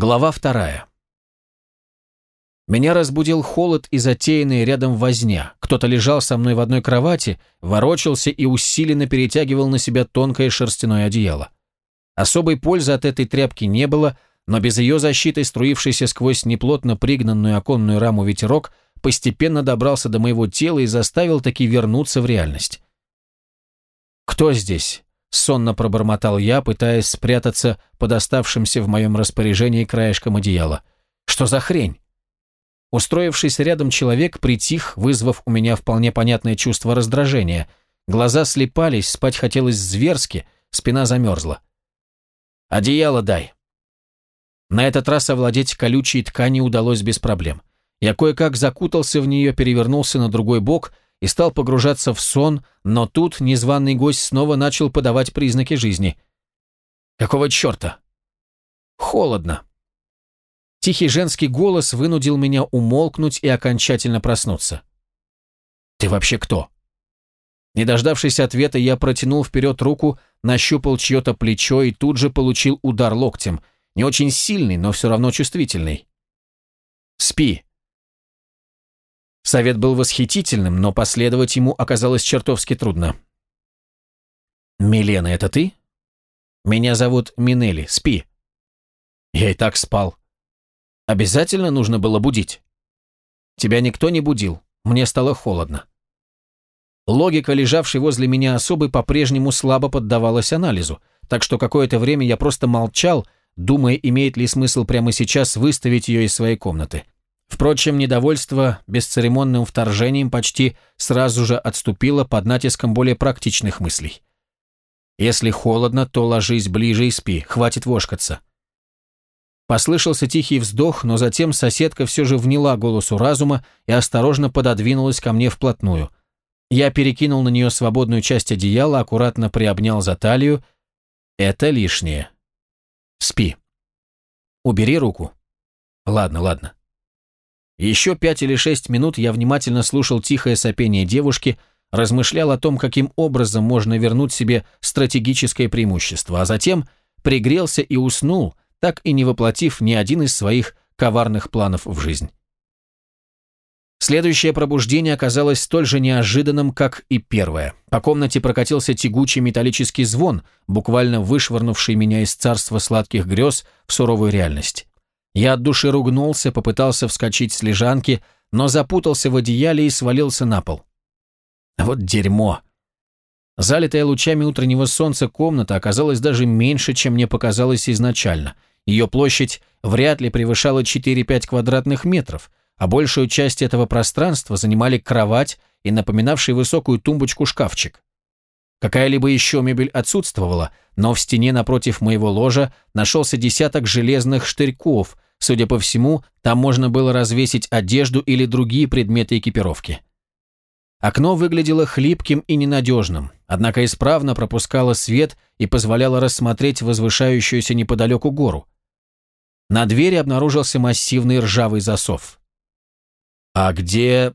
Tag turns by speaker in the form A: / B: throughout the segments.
A: Глава вторая. Меня разбудил холод и затеянный рядом возня. Кто-то лежал со мной в одной кровати, ворочался и усиленно перетягивал на себя тонкое шерстяное одеяло. Особой пользы от этой тряпки не было, но без ее защиты, струившийся сквозь неплотно пригнанную оконную раму ветерок, постепенно добрался до моего тела и заставил таки вернуться в реальность. «Кто здесь?» — сонно пробормотал я, пытаясь спрятаться под оставшимся в моем распоряжении краешком одеяла. «Что за хрень?» Устроившийся рядом человек притих, вызвав у меня вполне понятное чувство раздражения. Глаза слепались, спать хотелось зверски, спина замерзла. «Одеяло дай». На этот раз овладеть колючей тканью удалось без проблем. Я кое-как закутался в нее, перевернулся на другой бок — и стал погружаться в сон, но тут незваный гость снова начал подавать признаки жизни. «Какого черта?» «Холодно». Тихий женский голос вынудил меня умолкнуть и окончательно проснуться. «Ты вообще кто?» Не дождавшись ответа, я протянул вперед руку, нащупал чье-то плечо и тут же получил удар локтем. Не очень сильный, но все равно чувствительный. «Спи», Совет был восхитительным, но последовать ему оказалось чертовски трудно. «Милена, это ты?» «Меня зовут Минели, спи». «Я и так спал». «Обязательно нужно было будить?» «Тебя никто не будил, мне стало холодно». Логика, лежавшей возле меня особы, по-прежнему слабо поддавалась анализу, так что какое-то время я просто молчал, думая, имеет ли смысл прямо сейчас выставить ее из своей комнаты. Впрочем, недовольство бесцеремонным вторжением почти сразу же отступило под натиском более практичных мыслей. Если холодно, то ложись ближе и спи, хватит вошкаться. Послышался тихий вздох, но затем соседка все же вняла голосу разума и осторожно пододвинулась ко мне вплотную. Я перекинул на нее свободную часть одеяла, аккуратно приобнял за талию. Это лишнее. Спи. Убери руку. Ладно, ладно. Еще пять или шесть минут я внимательно слушал тихое сопение девушки, размышлял о том, каким образом можно вернуть себе стратегическое преимущество, а затем пригрелся и уснул, так и не воплотив ни один из своих коварных планов в жизнь. Следующее пробуждение оказалось столь же неожиданным, как и первое. По комнате прокатился тягучий металлический звон, буквально вышвырнувший меня из царства сладких грез в суровую реальность. Я от души ругнулся, попытался вскочить с лежанки, но запутался в одеяле и свалился на пол. Вот дерьмо. Залитая лучами утреннего солнца комната оказалась даже меньше, чем мне показалось изначально. Ее площадь вряд ли превышала 4-5 квадратных метров, а большую часть этого пространства занимали кровать и напоминавший высокую тумбочку шкафчик. Какая-либо еще мебель отсутствовала, но в стене напротив моего ложа нашелся десяток железных штырьков, Судя по всему, там можно было развесить одежду или другие предметы экипировки. Окно выглядело хлипким и ненадежным, однако исправно пропускало свет и позволяло рассмотреть возвышающуюся неподалеку гору. На двери обнаружился массивный ржавый засов. «А где...»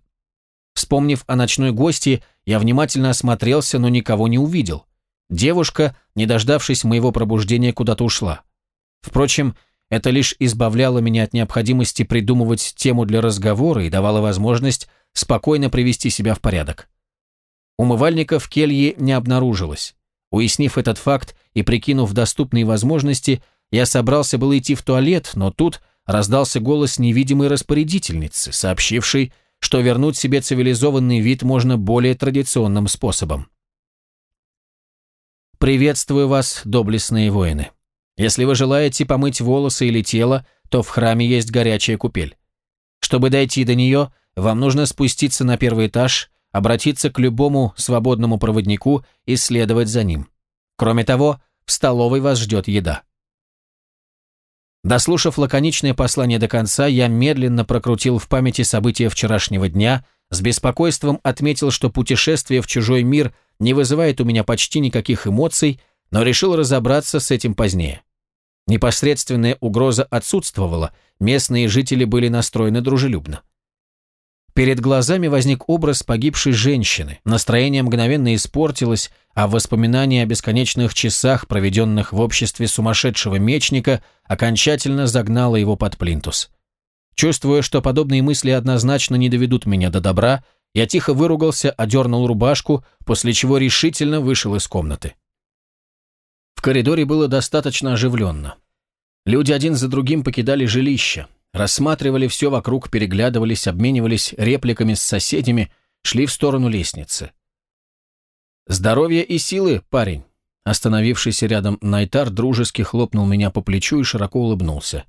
A: Вспомнив о ночной гости, я внимательно осмотрелся, но никого не увидел. Девушка, не дождавшись моего пробуждения, куда-то ушла. Впрочем, это лишь избавляло меня от необходимости придумывать тему для разговора и давало возможность спокойно привести себя в порядок. Умывальника в келье не обнаружилось. Уяснив этот факт и прикинув доступные возможности, я собрался было идти в туалет, но тут раздался голос невидимой распорядительницы, сообщившей, что вернуть себе цивилизованный вид можно более традиционным способом. «Приветствую вас, доблестные воины. Если вы желаете помыть волосы или тело, то в храме есть горячая купель. Чтобы дойти до нее, вам нужно спуститься на первый этаж, обратиться к любому свободному проводнику и следовать за ним. Кроме того, в столовой вас ждет еда. Дослушав лаконичное послание до конца, я медленно прокрутил в памяти события вчерашнего дня, с беспокойством отметил, что путешествие в чужой мир не вызывает у меня почти никаких эмоций, но решил разобраться с этим позднее. Непосредственная угроза отсутствовала, местные жители были настроены дружелюбно. Перед глазами возник образ погибшей женщины, настроение мгновенно испортилось, а воспоминания о бесконечных часах, проведенных в обществе сумасшедшего мечника, окончательно загнало его под плинтус. Чувствуя, что подобные мысли однозначно не доведут меня до добра, я тихо выругался, одернул рубашку, после чего решительно вышел из комнаты. В коридоре было достаточно оживленно. Люди один за другим покидали жилище, рассматривали все вокруг, переглядывались, обменивались репликами с соседями, шли в сторону лестницы. «Здоровья и силы, парень!» Остановившийся рядом Найтар дружески хлопнул меня по плечу и широко улыбнулся.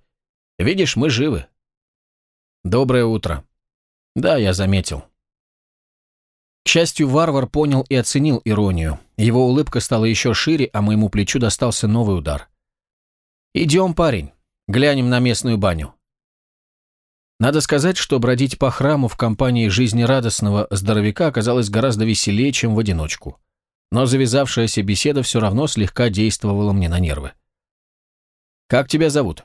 A: «Видишь, мы живы». «Доброе утро». «Да, я заметил». К счастью, варвар понял и оценил иронию. Его улыбка стала еще шире, а моему плечу достался новый удар. «Идем, парень, глянем на местную баню». Надо сказать, что бродить по храму в компании жизнерадостного здоровяка оказалось гораздо веселее, чем в одиночку. Но завязавшаяся беседа все равно слегка действовала мне на нервы. «Как тебя зовут?»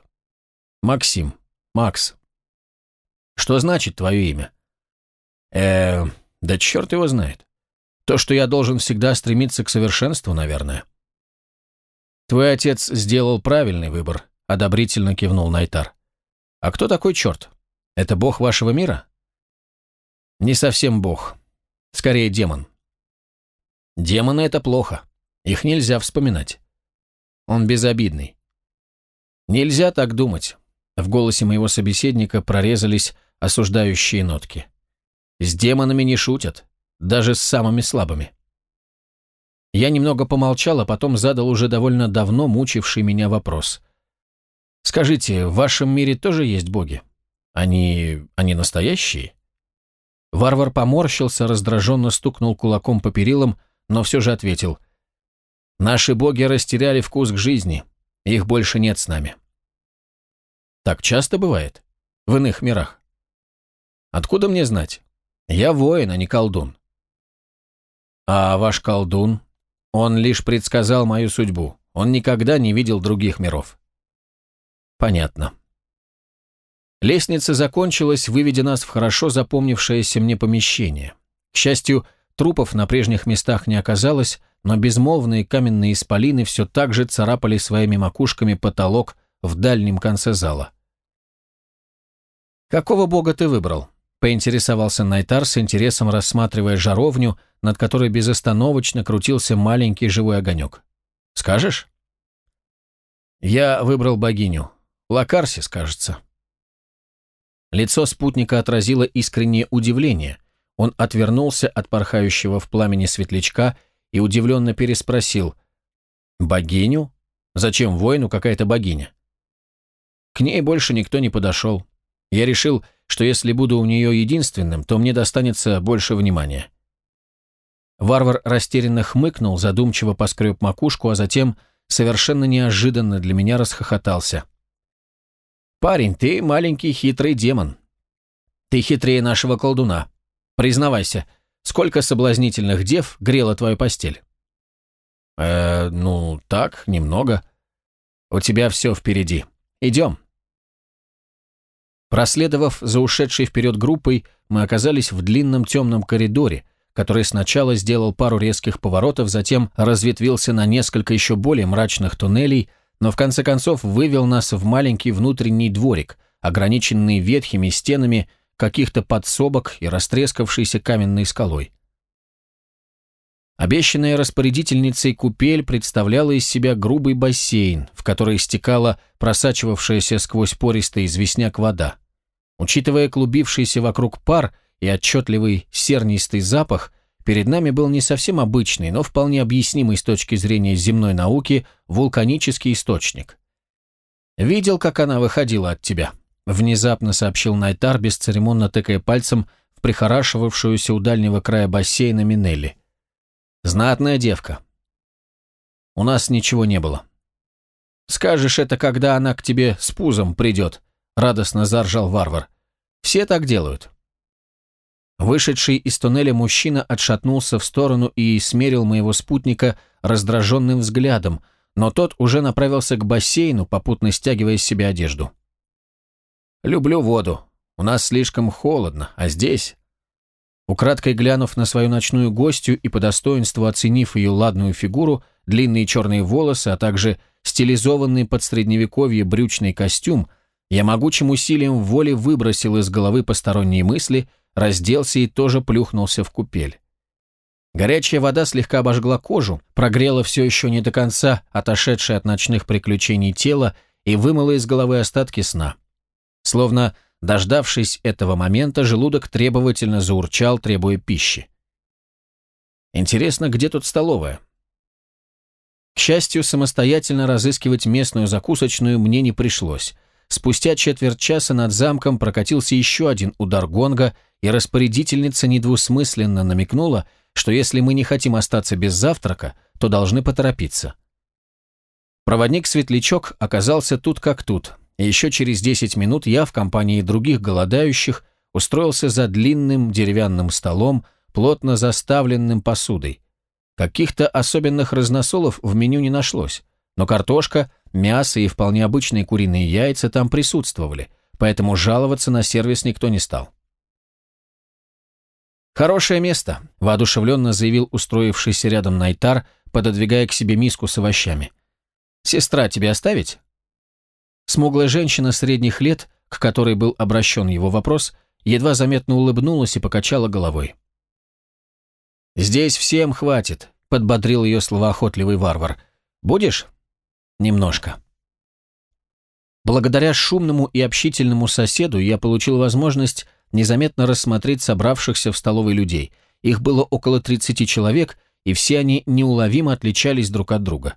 A: «Максим. Макс». «Что значит твое имя?» э да черт его знает. То, что я должен всегда стремиться к совершенству, наверное». «Твой отец сделал правильный выбор», — одобрительно кивнул Найтар. «А кто такой черт?» Это бог вашего мира? Не совсем бог. Скорее демон. Демоны — это плохо. Их нельзя вспоминать. Он безобидный. Нельзя так думать. В голосе моего собеседника прорезались осуждающие нотки. С демонами не шутят, даже с самыми слабыми. Я немного помолчал, а потом задал уже довольно давно мучивший меня вопрос. «Скажите, в вашем мире тоже есть боги?» Они... они настоящие?» Варвар поморщился, раздраженно стукнул кулаком по перилам, но все же ответил. «Наши боги растеряли вкус к жизни. Их больше нет с нами». «Так часто бывает? В иных мирах?» «Откуда мне знать? Я воин, а не колдун». «А ваш колдун? Он лишь предсказал мою судьбу. Он никогда не видел других миров». «Понятно. Лестница закончилась, выведя нас в хорошо запомнившееся мне помещение. К счастью, трупов на прежних местах не оказалось, но безмолвные каменные исполины все так же царапали своими макушками потолок в дальнем конце зала. «Какого бога ты выбрал?» — поинтересовался Найтар с интересом рассматривая жаровню, над которой безостановочно крутился маленький живой огонек. «Скажешь?» «Я выбрал богиню. Лакарсис, кажется». Лицо спутника отразило искреннее удивление. Он отвернулся от порхающего в пламени светлячка и удивленно переспросил. «Богиню? Зачем воину какая-то богиня?» К ней больше никто не подошел. Я решил, что если буду у нее единственным, то мне достанется больше внимания. Варвар растерянно хмыкнул, задумчиво поскреб макушку, а затем совершенно неожиданно для меня расхохотался. «Парень, ты маленький хитрый демон. Ты хитрее нашего колдуна. Признавайся, сколько соблазнительных дев грела твою постель?» «Э, ну, так, немного. У тебя все впереди. Идем». Проследовав за ушедшей вперед группой, мы оказались в длинном темном коридоре, который сначала сделал пару резких поворотов, затем разветвился на несколько еще более мрачных туннелей, но в конце концов вывел нас в маленький внутренний дворик, ограниченный ветхими стенами каких-то подсобок и растрескавшейся каменной скалой. Обещанная распорядительницей купель представляла из себя грубый бассейн, в который стекала просачивавшаяся сквозь пористый известняк вода. Учитывая клубившийся вокруг пар и отчетливый сернистый запах, Перед нами был не совсем обычный, но вполне объяснимый с точки зрения земной науки вулканический источник. «Видел, как она выходила от тебя?» — внезапно сообщил Найтар, бесцеремонно тыкая пальцем в прихорашивавшуюся у дальнего края бассейна Минелли. «Знатная девка». «У нас ничего не было». «Скажешь это, когда она к тебе с пузом придет», — радостно заржал варвар. «Все так делают». Вышедший из туннеля мужчина отшатнулся в сторону и смерил моего спутника раздраженным взглядом, но тот уже направился к бассейну, попутно стягивая с себя одежду. «Люблю воду. У нас слишком холодно, а здесь Украдкой глянув на свою ночную гостью и по достоинству оценив ее ладную фигуру, длинные черные волосы, а также стилизованный под средневековье брючный костюм, я могучим усилием воли выбросил из головы посторонние мысли, разделся и тоже плюхнулся в купель. Горячая вода слегка обожгла кожу, прогрела все еще не до конца отошедшее от ночных приключений тело и вымыла из головы остатки сна. Словно Дождавшись этого момента, желудок требовательно заурчал, требуя пищи. Интересно, где тут столовая? К счастью, самостоятельно разыскивать местную закусочную мне не пришлось. Спустя четверть часа над замком прокатился еще один удар гонга, и распорядительница недвусмысленно намекнула, что если мы не хотим остаться без завтрака, то должны поторопиться. Проводник-светлячок оказался тут как тут, и еще через 10 минут я в компании других голодающих устроился за длинным деревянным столом, плотно заставленным посудой. Каких-то особенных разносолов в меню не нашлось, но картошка, мясо и вполне обычные куриные яйца там присутствовали, поэтому жаловаться на сервис никто не стал. «Хорошее место», – воодушевленно заявил устроившийся рядом Найтар, пододвигая к себе миску с овощами. «Сестра, тебе оставить?» Смуглая женщина средних лет, к которой был обращен его вопрос, едва заметно улыбнулась и покачала головой. «Здесь всем хватит», — подбодрил ее словоохотливый варвар. «Будешь?» «Немножко». Благодаря шумному и общительному соседу я получил возможность незаметно рассмотреть собравшихся в столовой людей. Их было около 30 человек, и все они неуловимо отличались друг от друга.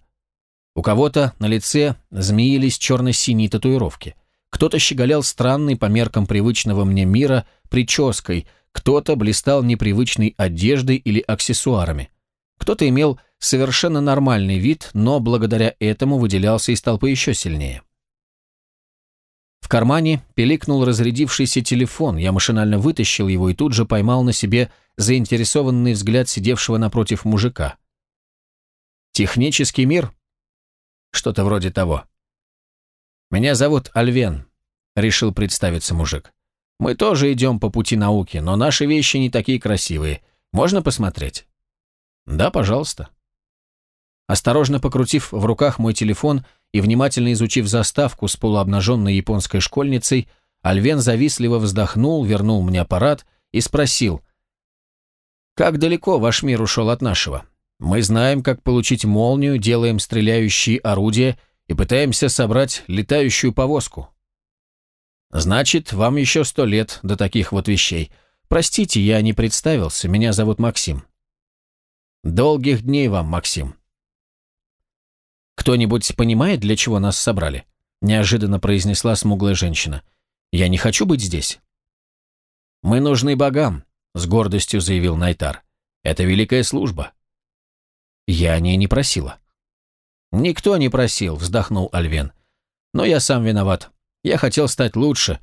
A: У кого-то на лице змеились черно-синие татуировки. Кто-то щеголял странной по меркам привычного мне мира прической, кто-то блистал непривычной одеждой или аксессуарами. Кто-то имел совершенно нормальный вид, но благодаря этому выделялся из толпы еще сильнее. В кармане пиликнул разрядившийся телефон, я машинально вытащил его и тут же поймал на себе заинтересованный взгляд сидевшего напротив мужика. «Технический мир?» Что-то вроде того. «Меня зовут Альвен», — решил представиться мужик. «Мы тоже идем по пути науки, но наши вещи не такие красивые. Можно посмотреть?» «Да, пожалуйста». Осторожно покрутив в руках мой телефон и внимательно изучив заставку с полуобнаженной японской школьницей, Альвен завистливо вздохнул, вернул мне аппарат и спросил, «Как далеко ваш мир ушел от нашего?» Мы знаем, как получить молнию, делаем стреляющие орудия и пытаемся собрать летающую повозку. Значит, вам еще сто лет до таких вот вещей. Простите, я не представился, меня зовут Максим. Долгих дней вам, Максим. Кто-нибудь понимает, для чего нас собрали? Неожиданно произнесла смуглая женщина. Я не хочу быть здесь. Мы нужны богам, с гордостью заявил Найтар. Это великая служба. Я о ней не просила. Никто не просил, вздохнул Альвен. Но я сам виноват. Я хотел стать лучше.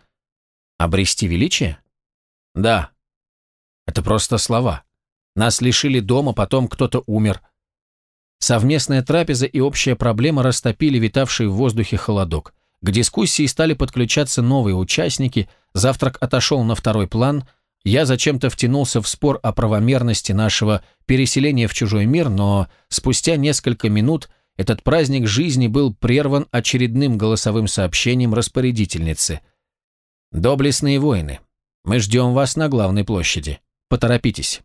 A: Обрести величие? Да. Это просто слова. Нас лишили дома, потом кто-то умер. Совместная трапеза и общая проблема растопили витавший в воздухе холодок. К дискуссии стали подключаться новые участники, завтрак отошел на второй план – я зачем-то втянулся в спор о правомерности нашего переселения в чужой мир, но спустя несколько минут этот праздник жизни был прерван очередным голосовым сообщением распорядительницы. «Доблестные воины, мы ждем вас на главной площади. Поторопитесь».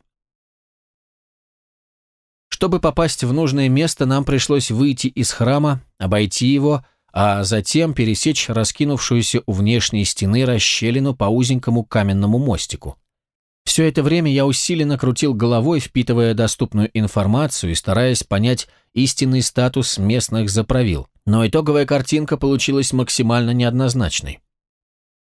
A: Чтобы попасть в нужное место, нам пришлось выйти из храма, обойти его, а затем пересечь раскинувшуюся у внешней стены расщелину по узенькому каменному мостику. Все это время я усиленно крутил головой, впитывая доступную информацию и стараясь понять истинный статус местных заправил. Но итоговая картинка получилась максимально неоднозначной.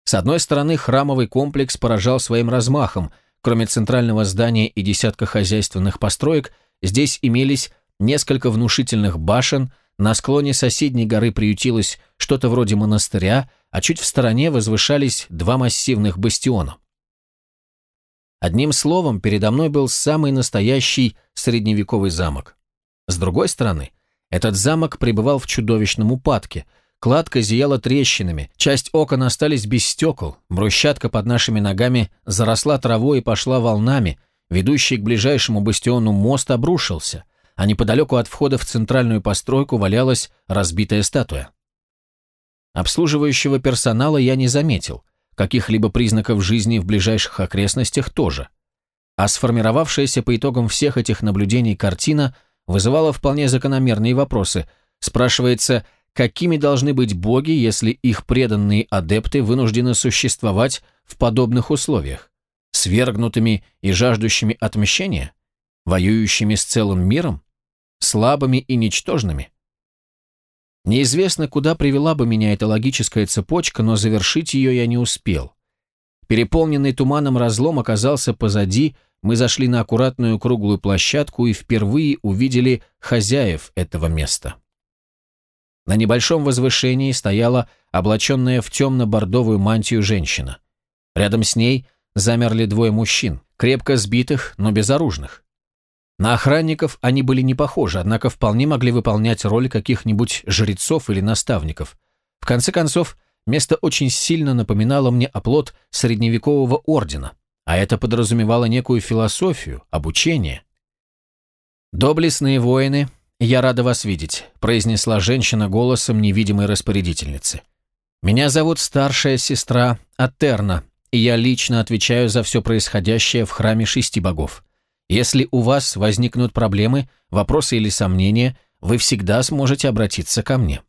A: С одной стороны, храмовый комплекс поражал своим размахом. Кроме центрального здания и десятка хозяйственных построек, здесь имелись несколько внушительных башен, на склоне соседней горы приютилось что-то вроде монастыря, а чуть в стороне возвышались два массивных бастиона. Одним словом, передо мной был самый настоящий средневековый замок. С другой стороны, этот замок пребывал в чудовищном упадке. Кладка зияла трещинами, часть окон остались без стекол, брусчатка под нашими ногами заросла травой и пошла волнами, ведущий к ближайшему бастиону мост обрушился, а неподалеку от входа в центральную постройку валялась разбитая статуя. Обслуживающего персонала я не заметил, каких-либо признаков жизни в ближайших окрестностях тоже. А сформировавшаяся по итогам всех этих наблюдений картина вызывала вполне закономерные вопросы. Спрашивается, какими должны быть боги, если их преданные адепты вынуждены существовать в подобных условиях? Свергнутыми и жаждущими отмщения? Воюющими с целым миром? Слабыми и ничтожными? Неизвестно, куда привела бы меня эта логическая цепочка, но завершить ее я не успел. Переполненный туманом разлом оказался позади, мы зашли на аккуратную круглую площадку и впервые увидели хозяев этого места. На небольшом возвышении стояла облаченная в темно-бордовую мантию женщина. Рядом с ней замерли двое мужчин, крепко сбитых, но безоружных. На охранников они были не похожи, однако вполне могли выполнять роль каких-нибудь жрецов или наставников. В конце концов, место очень сильно напоминало мне оплот средневекового ордена, а это подразумевало некую философию, обучение. «Доблестные воины, я рада вас видеть», произнесла женщина голосом невидимой распорядительницы. «Меня зовут старшая сестра Атерна, и я лично отвечаю за все происходящее в храме шести богов. Если у вас возникнут проблемы, вопросы или сомнения, вы всегда сможете обратиться ко мне.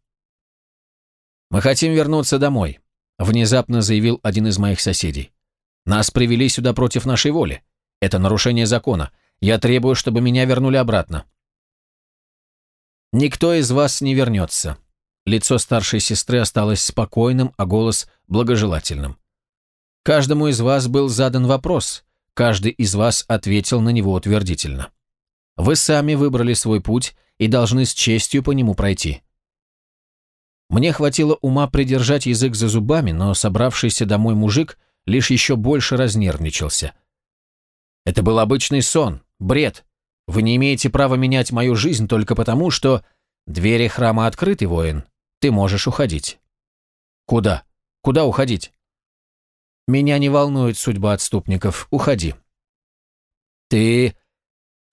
A: «Мы хотим вернуться домой», — внезапно заявил один из моих соседей. «Нас привели сюда против нашей воли. Это нарушение закона. Я требую, чтобы меня вернули обратно». «Никто из вас не вернется». Лицо старшей сестры осталось спокойным, а голос благожелательным. «Каждому из вас был задан вопрос, Каждый из вас ответил на него утвердительно. Вы сами выбрали свой путь и должны с честью по нему пройти. Мне хватило ума придержать язык за зубами, но собравшийся домой мужик лишь еще больше разнервничался. Это был обычный сон, бред. Вы не имеете права менять мою жизнь только потому, что двери храма открыты, воин. Ты можешь уходить. Куда? Куда уходить? Меня не волнует судьба отступников. Уходи. Ты...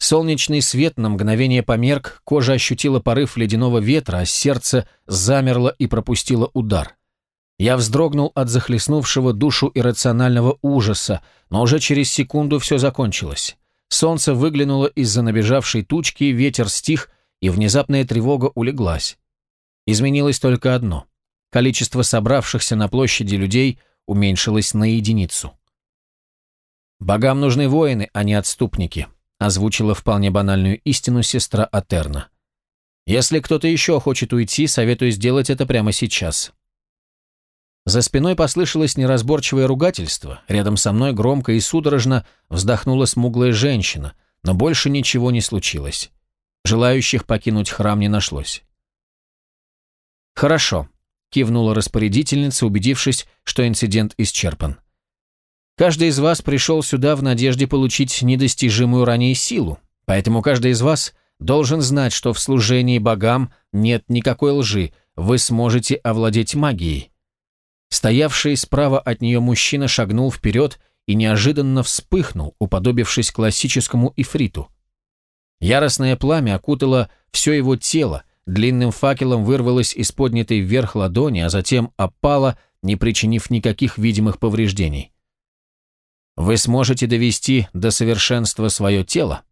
A: Солнечный свет на мгновение померк, кожа ощутила порыв ледяного ветра, а сердце замерло и пропустило удар. Я вздрогнул от захлестнувшего душу иррационального ужаса, но уже через секунду все закончилось. Солнце выглянуло из-за набежавшей тучки, ветер стих, и внезапная тревога улеглась. Изменилось только одно. Количество собравшихся на площади людей уменьшилось на единицу. «Богам нужны воины, а не отступники», озвучила вполне банальную истину сестра Атерна. «Если кто-то еще хочет уйти, советую сделать это прямо сейчас». За спиной послышалось неразборчивое ругательство, рядом со мной громко и судорожно вздохнула смуглая женщина, но больше ничего не случилось. Желающих покинуть храм не нашлось. «Хорошо», кивнула распорядительница, убедившись, что инцидент исчерпан. Каждый из вас пришел сюда в надежде получить недостижимую ранее силу, поэтому каждый из вас должен знать, что в служении богам нет никакой лжи, вы сможете овладеть магией. Стоявший справа от нее мужчина шагнул вперед и неожиданно вспыхнул, уподобившись классическому ифриту. Яростное пламя окутало все его тело, длинным факелом вырвалась из поднятой вверх ладони, а затем опала, не причинив никаких видимых повреждений. Вы сможете довести до совершенства свое тело?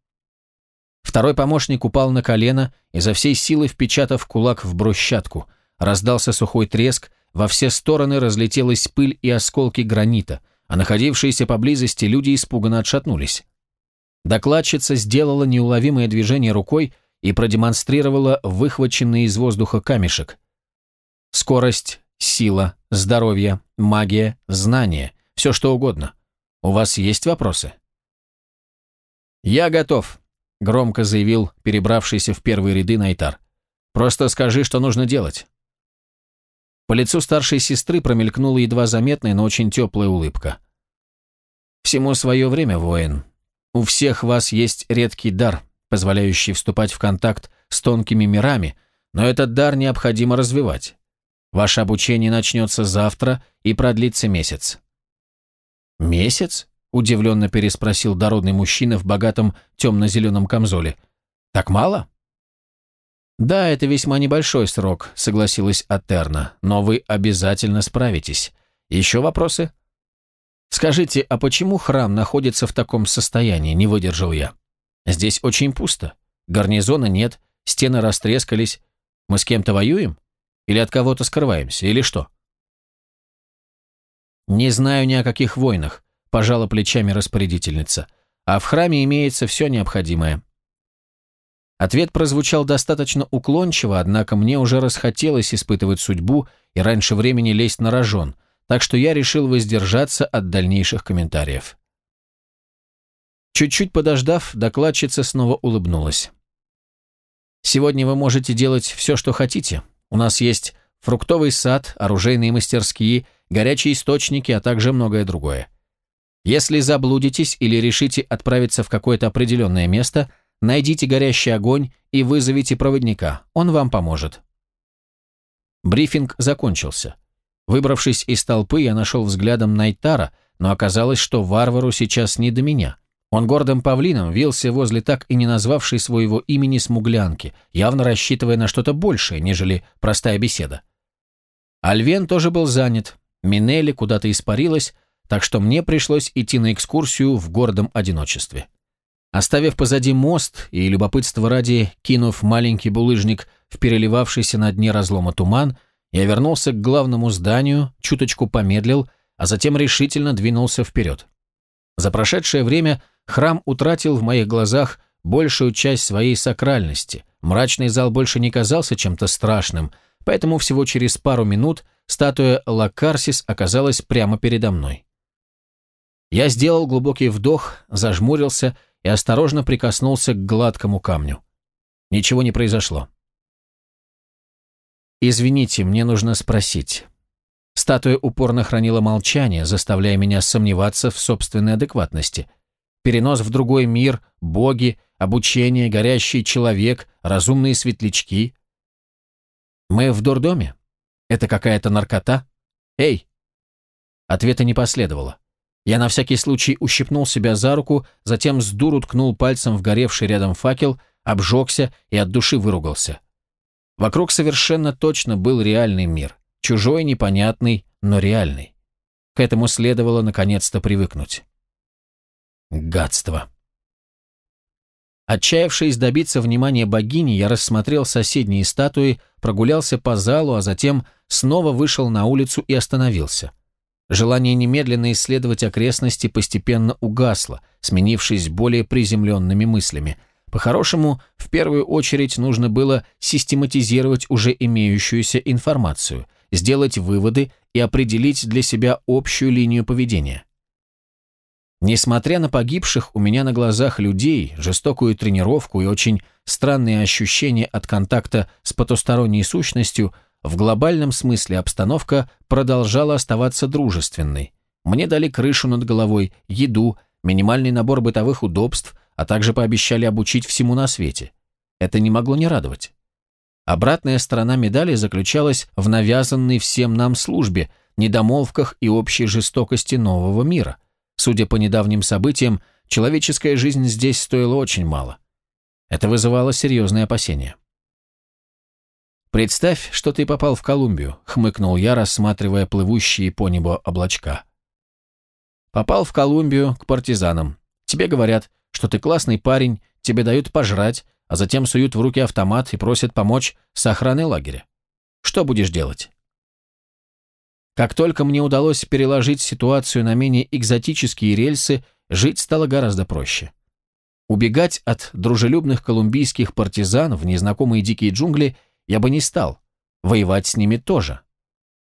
A: Второй помощник упал на колено, и за всей силы впечатав кулак в брусчатку. Раздался сухой треск, во все стороны разлетелась пыль и осколки гранита, а находившиеся поблизости люди испуганно отшатнулись. Докладчица сделала неуловимое движение рукой, и продемонстрировала выхваченный из воздуха камешек. Скорость, сила, здоровье, магия, знание, все что угодно. У вас есть вопросы? «Я готов», — громко заявил перебравшийся в первые ряды Найтар. «Просто скажи, что нужно делать». По лицу старшей сестры промелькнула едва заметная, но очень теплая улыбка. «Всему свое время, воин. У всех вас есть редкий дар, позволяющий вступать в контакт с тонкими мирами, но этот дар необходимо развивать. Ваше обучение начнется завтра и продлится месяц». «Месяц?» удивленно переспросил дородный мужчина в богатом темно-зеленом камзоле. «Так мало?» «Да, это весьма небольшой срок», — согласилась Атерна, «но вы обязательно справитесь. Еще вопросы?» «Скажите, а почему храм находится в таком состоянии?» — не выдержал я. «Здесь очень пусто. Гарнизона нет, стены растрескались. Мы с кем-то воюем? Или от кого-то скрываемся, или что?» «Не знаю ни о каких войнах», – пожала плечами распорядительница. «А в храме имеется все необходимое». Ответ прозвучал достаточно уклончиво, однако мне уже расхотелось испытывать судьбу и раньше времени лезть на рожон, так что я решил воздержаться от дальнейших комментариев. Чуть-чуть подождав, докладчица снова улыбнулась. «Сегодня вы можете делать все, что хотите. У нас есть фруктовый сад, оружейные мастерские – горячие источники, а также многое другое. Если заблудитесь или решите отправиться в какое-то определенное место, найдите горящий огонь и вызовите проводника, он вам поможет. Брифинг закончился. Выбравшись из толпы, я нашел взглядом Найтара, но оказалось, что варвару сейчас не до меня. Он гордым павлином вился возле так и не назвавшей своего имени смуглянки, явно рассчитывая на что-то большее, нежели простая беседа. Альвен тоже был занят, Минелли куда-то испарилась, так что мне пришлось идти на экскурсию в гордом одиночестве. Оставив позади мост и любопытство ради, кинув маленький булыжник в переливавшийся на дне разлома туман, я вернулся к главному зданию, чуточку помедлил, а затем решительно двинулся вперед. За прошедшее время храм утратил в моих глазах большую часть своей сакральности. Мрачный зал больше не казался чем-то страшным, поэтому всего через пару минут – статуя Лакарсис оказалась прямо передо мной. Я сделал глубокий вдох, зажмурился и осторожно прикоснулся к гладкому камню. Ничего не произошло. «Извините, мне нужно спросить». Статуя упорно хранила молчание, заставляя меня сомневаться в собственной адекватности. Перенос в другой мир, боги, обучение, горящий человек, разумные светлячки. Мы в дурдоме? Это какая-то наркота? Эй!» Ответа не последовало. Я на всякий случай ущипнул себя за руку, затем с дуру ткнул пальцем в горевший рядом факел, обжегся и от души выругался. Вокруг совершенно точно был реальный мир. Чужой, непонятный, но реальный. К этому следовало наконец-то привыкнуть. Гадство. Отчаявшись добиться внимания богини, я рассмотрел соседние статуи, прогулялся по залу, а затем снова вышел на улицу и остановился. Желание немедленно исследовать окрестности постепенно угасло, сменившись более приземленными мыслями. По-хорошему, в первую очередь нужно было систематизировать уже имеющуюся информацию, сделать выводы и определить для себя общую линию поведения. Несмотря на погибших у меня на глазах людей, жестокую тренировку и очень странные ощущения от контакта с потусторонней сущностью, в глобальном смысле обстановка продолжала оставаться дружественной. Мне дали крышу над головой, еду, минимальный набор бытовых удобств, а также пообещали обучить всему на свете. Это не могло не радовать. Обратная сторона медали заключалась в навязанной всем нам службе, недомолвках и общей жестокости нового мира – Судя по недавним событиям, человеческая жизнь здесь стоила очень мало. Это вызывало серьезные опасения. «Представь, что ты попал в Колумбию», — хмыкнул я, рассматривая плывущие по небу облачка. «Попал в Колумбию к партизанам. Тебе говорят, что ты классный парень, тебе дают пожрать, а затем суют в руки автомат и просят помочь с охраной лагеря. Что будешь делать?» Как только мне удалось переложить ситуацию на менее экзотические рельсы, жить стало гораздо проще. Убегать от дружелюбных колумбийских партизан в незнакомые дикие джунгли я бы не стал, воевать с ними тоже.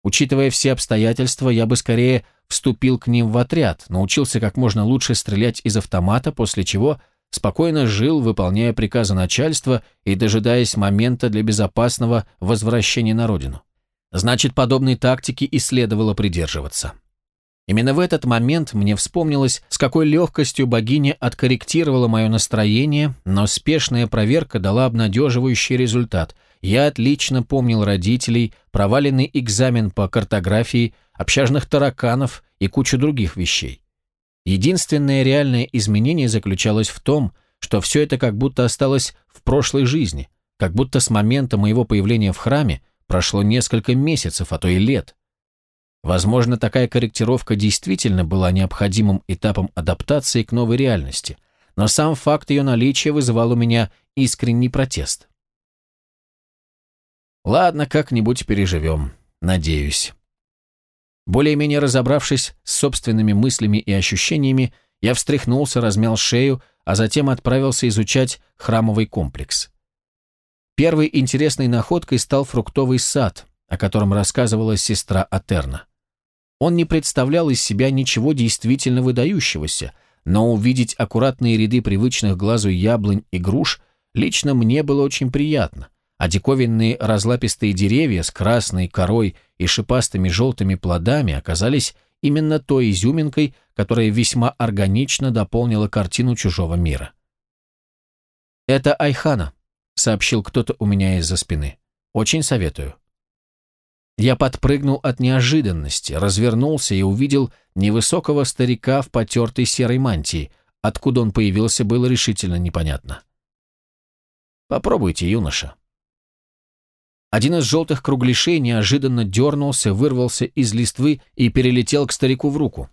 A: Учитывая все обстоятельства, я бы скорее вступил к ним в отряд, научился как можно лучше стрелять из автомата, после чего спокойно жил, выполняя приказы начальства и дожидаясь момента для безопасного возвращения на родину. Значит, подобной тактики и следовало придерживаться. Именно в этот момент мне вспомнилось, с какой легкостью богиня откорректировала мое настроение, но спешная проверка дала обнадеживающий результат. Я отлично помнил родителей, проваленный экзамен по картографии, общажных тараканов и кучу других вещей. Единственное реальное изменение заключалось в том, что все это как будто осталось в прошлой жизни, как будто с момента моего появления в храме прошло несколько месяцев, а то и лет. Возможно, такая корректировка действительно была необходимым этапом адаптации к новой реальности, но сам факт ее наличия вызывал у меня искренний протест. Ладно, как-нибудь переживем, надеюсь. Более-менее разобравшись с собственными мыслями и ощущениями, я встряхнулся, размял шею, а затем отправился изучать храмовый комплекс. Первой интересной находкой стал фруктовый сад, о котором рассказывала сестра Атерна. Он не представлял из себя ничего действительно выдающегося, но увидеть аккуратные ряды привычных глазу яблонь и груш лично мне было очень приятно а диковинные разлапистые деревья с красной корой и шипастыми желтыми плодами оказались именно той изюминкой, которая весьма органично дополнила картину чужого мира. «Это Айхана», — сообщил кто-то у меня из-за спины. «Очень советую». Я подпрыгнул от неожиданности, развернулся и увидел невысокого старика в потертой серой мантии. Откуда он появился, было решительно непонятно. «Попробуйте, юноша», один из желтых кругляшей неожиданно дернулся, вырвался из листвы и перелетел к старику в руку.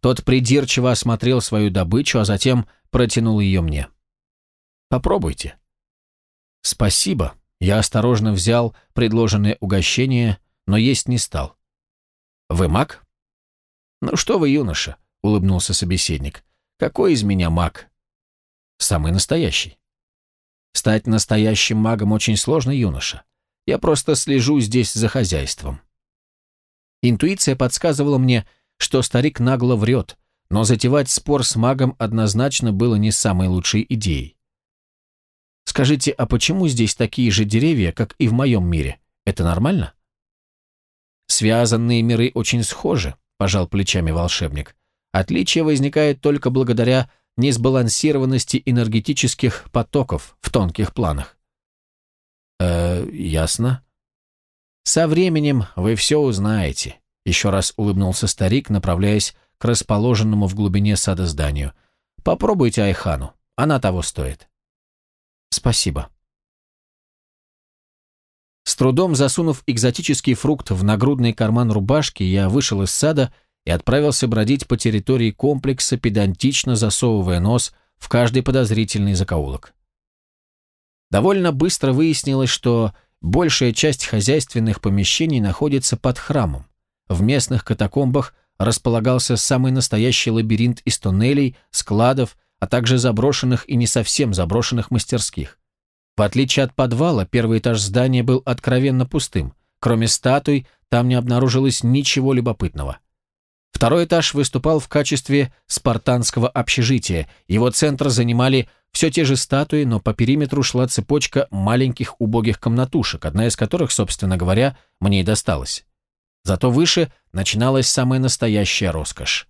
A: Тот придирчиво осмотрел свою добычу, а затем протянул ее мне. «Попробуйте». «Спасибо». Я осторожно взял предложенное угощение, но есть не стал. «Вы маг?» «Ну что вы, юноша», — улыбнулся собеседник. «Какой из меня маг?» «Самый настоящий». «Стать настоящим магом очень сложно, юноша. Я просто слежу здесь за хозяйством. Интуиция подсказывала мне, что старик нагло врет, но затевать спор с магом однозначно было не самой лучшей идеей. Скажите, а почему здесь такие же деревья, как и в моем мире? Это нормально? Связанные миры очень схожи, пожал плечами волшебник. Отличие возникает только благодаря несбалансированности энергетических потоков в тонких планах. «Э, ясно». «Со временем вы все узнаете», — еще раз улыбнулся старик, направляясь к расположенному в глубине сада зданию. «Попробуйте Айхану, она того стоит». «Спасибо». С трудом засунув экзотический фрукт в нагрудный карман рубашки, я вышел из сада и отправился бродить по территории комплекса, педантично засовывая нос в каждый подозрительный закоулок. Довольно быстро выяснилось, что большая часть хозяйственных помещений находится под храмом. В местных катакомбах располагался самый настоящий лабиринт из туннелей, складов, а также заброшенных и не совсем заброшенных мастерских. В отличие от подвала, первый этаж здания был откровенно пустым. Кроме статуй, там не обнаружилось ничего любопытного. Второй этаж выступал в качестве спартанского общежития. Его центр занимали все те же статуи, но по периметру шла цепочка маленьких убогих комнатушек, одна из которых, собственно говоря, мне и досталась. Зато выше начиналась самая настоящая роскошь.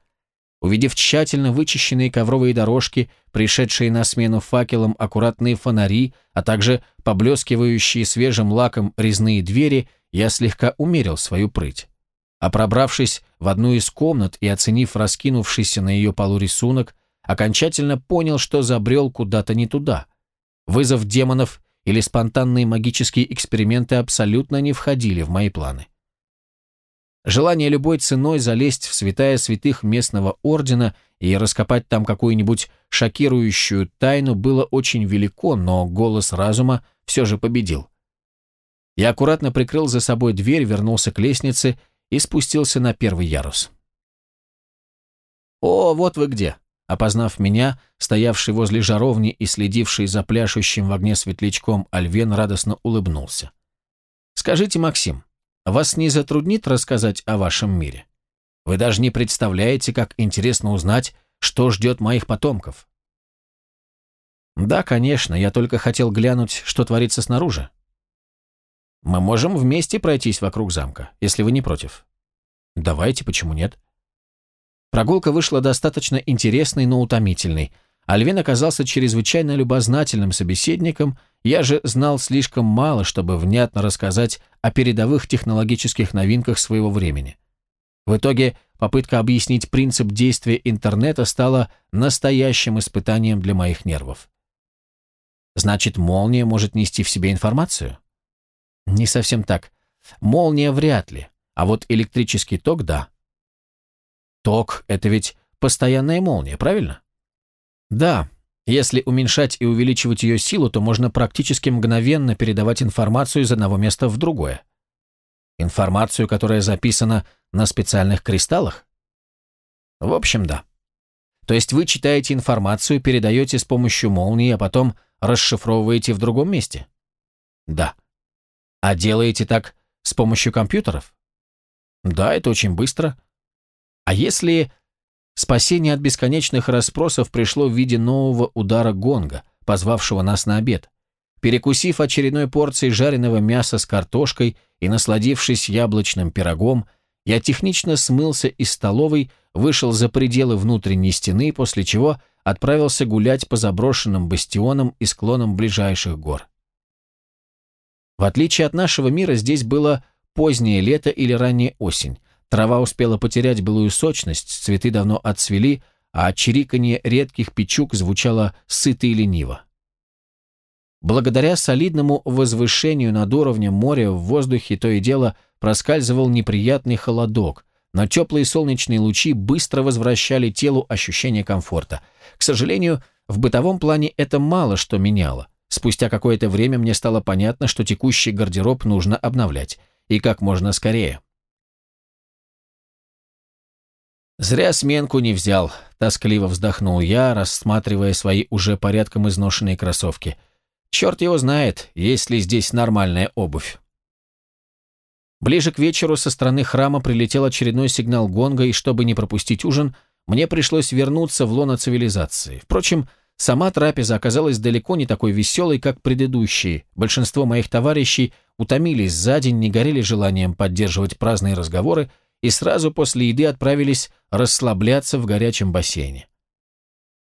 A: Увидев тщательно вычищенные ковровые дорожки, пришедшие на смену факелам аккуратные фонари, а также поблескивающие свежим лаком резные двери, я слегка умерил свою прыть. А пробравшись в одну из комнат и оценив раскинувшийся на ее полу рисунок, окончательно понял, что забрел куда-то не туда. Вызов демонов или спонтанные магические эксперименты абсолютно не входили в мои планы. Желание любой ценой залезть в святая святых местного ордена и раскопать там какую-нибудь шокирующую тайну было очень велико, но голос разума все же победил. Я аккуратно прикрыл за собой дверь, вернулся к лестнице и спустился на первый ярус. «О, вот вы где!» Опознав меня, стоявший возле жаровни и следивший за пляшущим в огне светлячком, Альвен радостно улыбнулся. «Скажите, Максим, вас не затруднит рассказать о вашем мире? Вы даже не представляете, как интересно узнать, что ждет моих потомков». «Да, конечно, я только хотел глянуть, что творится снаружи». «Мы можем вместе пройтись вокруг замка, если вы не против». «Давайте, почему нет?» Прогулка вышла достаточно интересной, но утомительной. Альвин оказался чрезвычайно любознательным собеседником, я же знал слишком мало, чтобы внятно рассказать о передовых технологических новинках своего времени. В итоге попытка объяснить принцип действия интернета стала настоящим испытанием для моих нервов. Значит, молния может нести в себе информацию? Не совсем так. Молния вряд ли, а вот электрический ток – да. Ток – это ведь постоянная молния, правильно? Да, если уменьшать и увеличивать ее силу, то можно практически мгновенно передавать информацию из одного места в другое. Информацию, которая записана на специальных кристаллах? В общем, да. То есть вы читаете информацию, передаете с помощью молнии, а потом расшифровываете в другом месте? Да. А делаете так с помощью компьютеров? Да, это очень быстро. А если спасение от бесконечных расспросов пришло в виде нового удара гонга, позвавшего нас на обед? Перекусив очередной порцией жареного мяса с картошкой и насладившись яблочным пирогом, я технично смылся из столовой, вышел за пределы внутренней стены, после чего отправился гулять по заброшенным бастионам и склонам ближайших гор. В отличие от нашего мира, здесь было позднее лето или ранняя осень. Трава успела потерять былую сочность, цветы давно отцвели, а чириканье редких печук звучало сыто и лениво. Благодаря солидному возвышению над уровнем моря в воздухе то и дело проскальзывал неприятный холодок, но теплые солнечные лучи быстро возвращали телу ощущение комфорта. К сожалению, в бытовом плане это мало что меняло. Спустя какое-то время мне стало понятно, что текущий гардероб нужно обновлять. И как можно скорее. «Зря сменку не взял», — тоскливо вздохнул я, рассматривая свои уже порядком изношенные кроссовки — Черт его знает, есть ли здесь нормальная обувь. Ближе к вечеру со стороны храма прилетел очередной сигнал гонга, и чтобы не пропустить ужин, мне пришлось вернуться в лоно цивилизации. Впрочем, сама трапеза оказалась далеко не такой веселой, как предыдущие. Большинство моих товарищей утомились за день, не горели желанием поддерживать праздные разговоры и сразу после еды отправились расслабляться в горячем бассейне.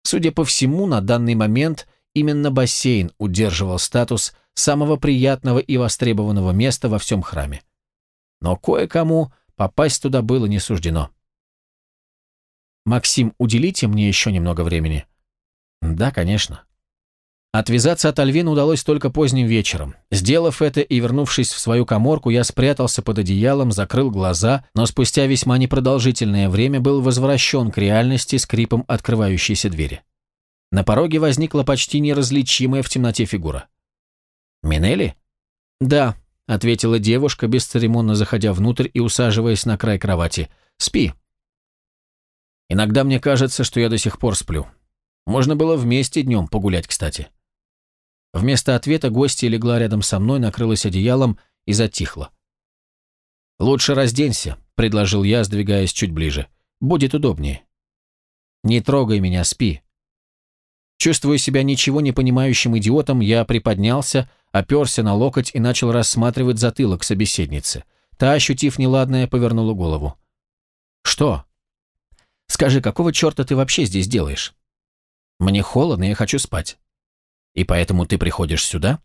A: Судя по всему, на данный момент Именно бассейн удерживал статус самого приятного и востребованного места во всем храме. Но кое-кому попасть туда было не суждено. «Максим, уделите мне еще немного времени?» «Да, конечно». Отвязаться от Альвина удалось только поздним вечером. Сделав это и вернувшись в свою коморку, я спрятался под одеялом, закрыл глаза, но спустя весьма непродолжительное время был возвращен к реальности скрипом открывающейся двери. На пороге возникла почти неразличимая в темноте фигура. «Минелли?» «Да», — ответила девушка, бесцеремонно заходя внутрь и усаживаясь на край кровати. «Спи». «Иногда мне кажется, что я до сих пор сплю. Можно было вместе днем погулять, кстати». Вместо ответа гостья легла рядом со мной, накрылась одеялом и затихла. «Лучше разденься», — предложил я, сдвигаясь чуть ближе. «Будет удобнее». «Не трогай меня, спи», Чувствуя себя ничего не понимающим идиотом, я приподнялся, оперся на локоть и начал рассматривать затылок собеседницы. Та, ощутив неладное, повернула голову. «Что?» «Скажи, какого черта ты вообще здесь делаешь?» «Мне холодно, я хочу спать». «И поэтому ты приходишь сюда?»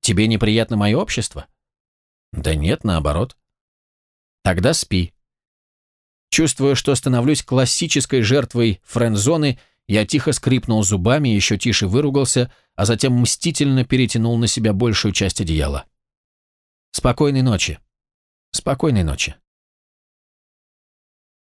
A: «Тебе неприятно мое общество?» «Да нет, наоборот». «Тогда спи». Чувствуя, что становлюсь классической жертвой френд-зоны, я тихо скрипнул зубами, еще тише выругался, а затем мстительно перетянул на себя большую часть одеяла. «Спокойной ночи». «Спокойной ночи».